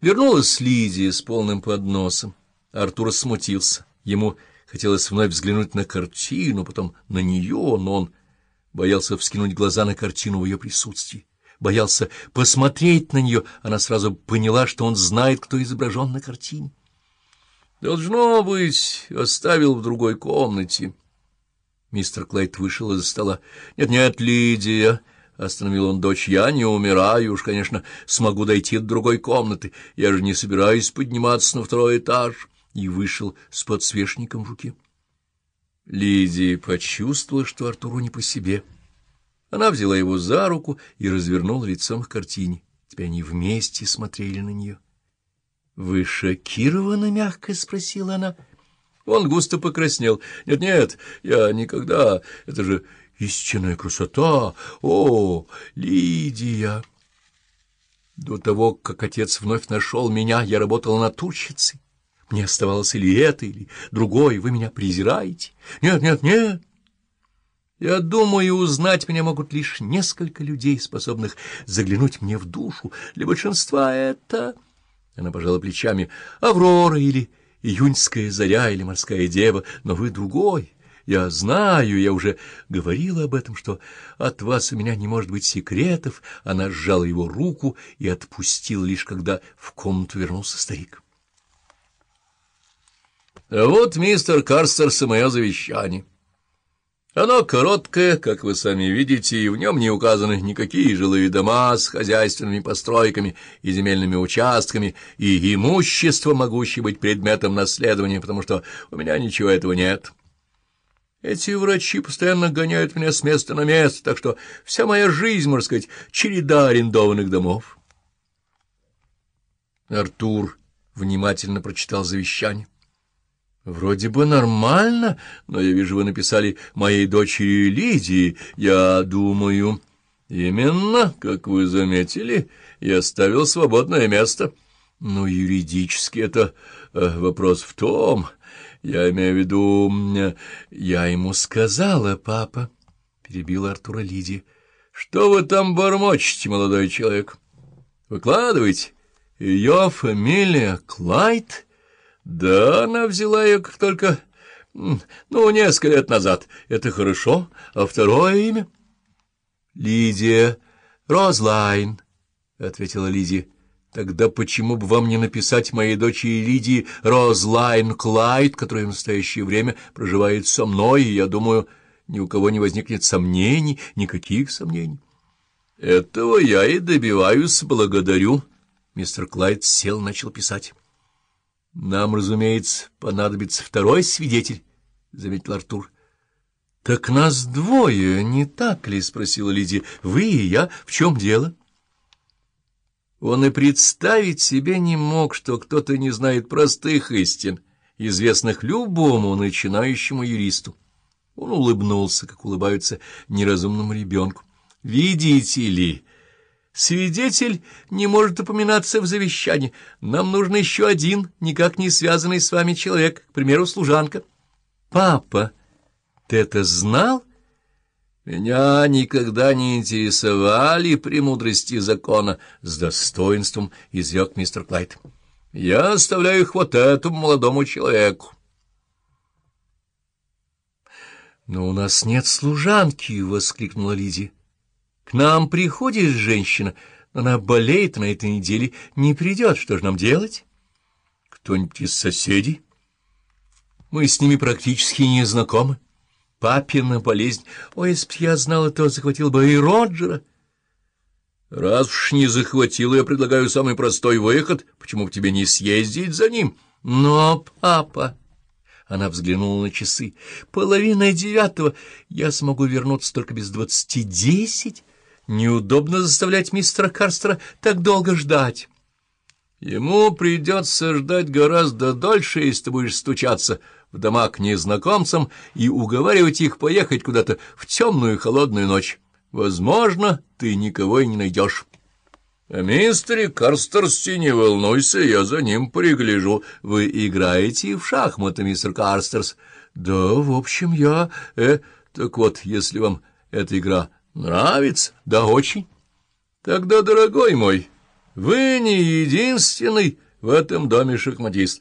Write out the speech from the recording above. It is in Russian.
Вернулась Лидия с полным подносом. Артур смутился. Ему хотелось вновь взглянуть на картину, потом на нее, но он боялся вскинуть глаза на картину в ее присутствии. Боялся посмотреть на нее. Она сразу поняла, что он знает, кто изображен на картине. Должно быть, оставил в другой комнате. Мистер Клейт вышел из-за стола. «Нет-нет, Лидия!» — остановил он дочь. «Я не умираю, уж, конечно, смогу дойти до другой комнаты. Я же не собираюсь подниматься на второй этаж». И вышел с подсвечником в руке. Лидия почувствовала, что Артуру не по себе. Она взяла его за руку и развернула лицом к картине. Теперь они вместе смотрели на нее. — Вы шокированы? — мягко спросила она. Он густо покраснел. «Нет, нет, я никогда... Это же истинная красота! О, Лидия!» До того, как отец вновь нашел меня, я работала натурщицей. Мне оставалось или это, или другое. Вы меня презираете? Нет, нет, нет. Я думаю, узнать меня могут лишь несколько людей, способных заглянуть мне в душу. Для большинства это... Она пожала плечами. Аврора или июньская заря или морская дева, но вы другой. Я знаю, я уже говорила об этом, что от вас у меня не может быть секретов. Она сжала его руку и отпустила лишь когда в комнату вернулся старик. Вот, мистер Карстерс, и мое завещание. Оно короткое, как вы сами видите, и в нем не указаны никакие жилые дома с хозяйственными постройками и земельными участками, и имущество, могущее быть предметом наследования, потому что у меня ничего этого нет. Эти врачи постоянно гоняют меня с места на место, так что вся моя жизнь, можно сказать, череда арендованных домов. Артур внимательно прочитал завещание. Вроде бы нормально, но я вижу, вы написали моей дочери Лидии. Я думаю... Именно, как вы заметили, я оставил свободное место. Но юридически это э, вопрос в том... Я имею в виду... Я ему сказала, папа, — перебила Артура Лидия. Что вы там бормочете, молодой человек? Выкладывайте. Ее фамилия Клайд? — да, она взяла ее как только... Ну, несколько лет назад. Это хорошо. А второе имя? Лидия Розлайн, — ответила Лидия. Тогда почему бы вам не написать моей дочери Лидии Розлайн Клайд, которая в настоящее время проживает со мной, и, я думаю, ни у кого не возникнет сомнений, никаких сомнений. Этого я и добиваюсь, благодарю. Мистер Клайд сел, начал писать. — Нам, разумеется, понадобится второй свидетель, — заметил Артур. — Так нас двое, не так ли? — спросила Лидия. — Вы и я. В чем дело? Он и представить себе не мог, что кто-то не знает простых истин, известных любому начинающему юристу. Он улыбнулся, как улыбаются неразумному ребенку. — Видите ли... Свидетель не может упоминаться в завещании. Нам нужен еще один, никак не связанный с вами человек, к примеру, служанка. Папа, ты это знал? Меня никогда не интересовали премудрости закона, с достоинством изрек мистер Клайд. Я оставляю их вот этому молодому человеку. «Но у нас нет служанки!» — воскликнула Лидия. К нам приходит женщина, но она болеет, на этой неделе не придет. Что же нам делать? Кто-нибудь из соседей? Мы с ними практически не знакомы. Папина болезнь. Ой, если б я знала, то захватил бы и Роджера. Раз уж не захватил, я предлагаю самый простой выход. Почему бы тебе не съездить за ним? Но, папа... Она взглянула на часы. «Половина девятого. Я смогу вернуться только без двадцати десять. Неудобно заставлять мистера Карстера так долго ждать. Ему придется ждать гораздо дольше, если ты будешь стучаться в дома к незнакомцам и уговаривать их поехать куда-то в темную холодную ночь. Возможно, ты никого и не найдешь. А мистере Карстерсе не волнуйся, я за ним пригляжу. Вы играете в шахматы, мистер Карстерс? Да, в общем, я... Э, так вот, если вам эта игра Нравится? Да, очень. Тогда, дорогой мой, Вы не единственный в этом доме шахматист.